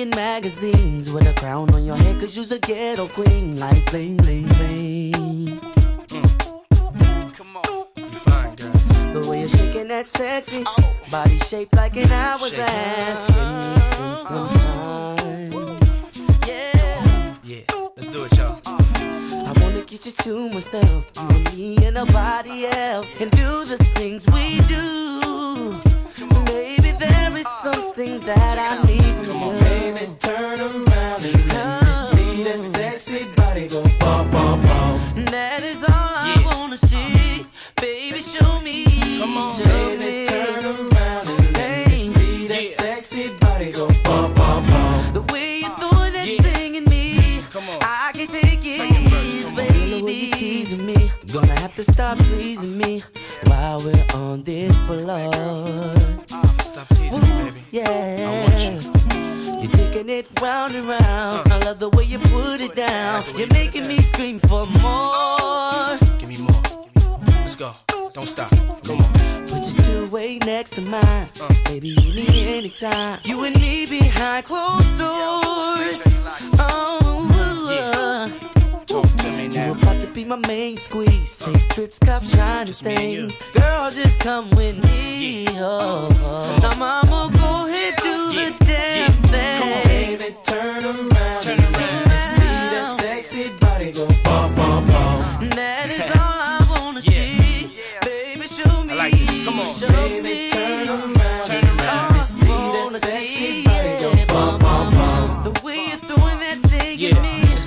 Be in magazines with a crown on your head, cause you's a ghetto queen. Like bling, bling, bling. Mm. Come on. You fine, girl. The way you're shaking that sexy oh. body shaped like an hourglass. Can you spend some time? Yeah. Yeah, let's do it, y'all. I wanna get you to myself, you and me and nobody else, and do the things we do. Baby, to stop pleasing me while we're on this floor. Stop teasing me, baby. Yeah. I want you. You're taking it round and round. Uh. I love the way you put it down. You're making me scream for more. Give me more. Let's go. Don't stop. Come on. Put your two way next to mine. Uh. Baby, you need anytime. You and me behind closed doors. Oh, my main squeeze. Take trips, cop shiny things. Girl, just come with me. Oh.